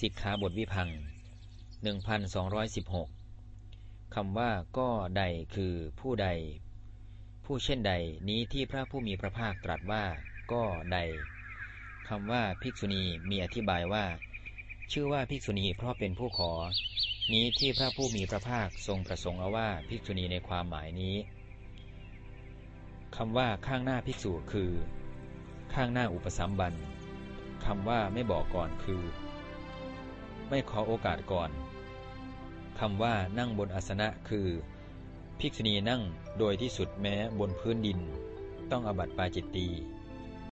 สิกขาบทวิพัง 1216 คำว่าก็ใดคือผู้ใด ผู้เช่นใดนี้ที่พระผู้มีพระภาคตรัสว่าก็ใดคำว่าภิกษุณีมีอธิบายว่า ชื่อว่าภิกษุณีเพราะเป็นผู้ขอ นี้ที่พระผู้มีพระภาคทรงประสงค์เอาว่าภิกษุณีในความหมายนี้คำว่าข้างหน้าภิกษุคือ ข้างหน้าอุปสัมบันคำว่าไม่บอกก่อนคือ ไม่ขอโอกาสก่อนคำว่านั่งบนอาสนะคือ ภิกษุณีนั่งโดยที่สุดแม้บนพื้นดิน ต้องอบัติปาจิตตี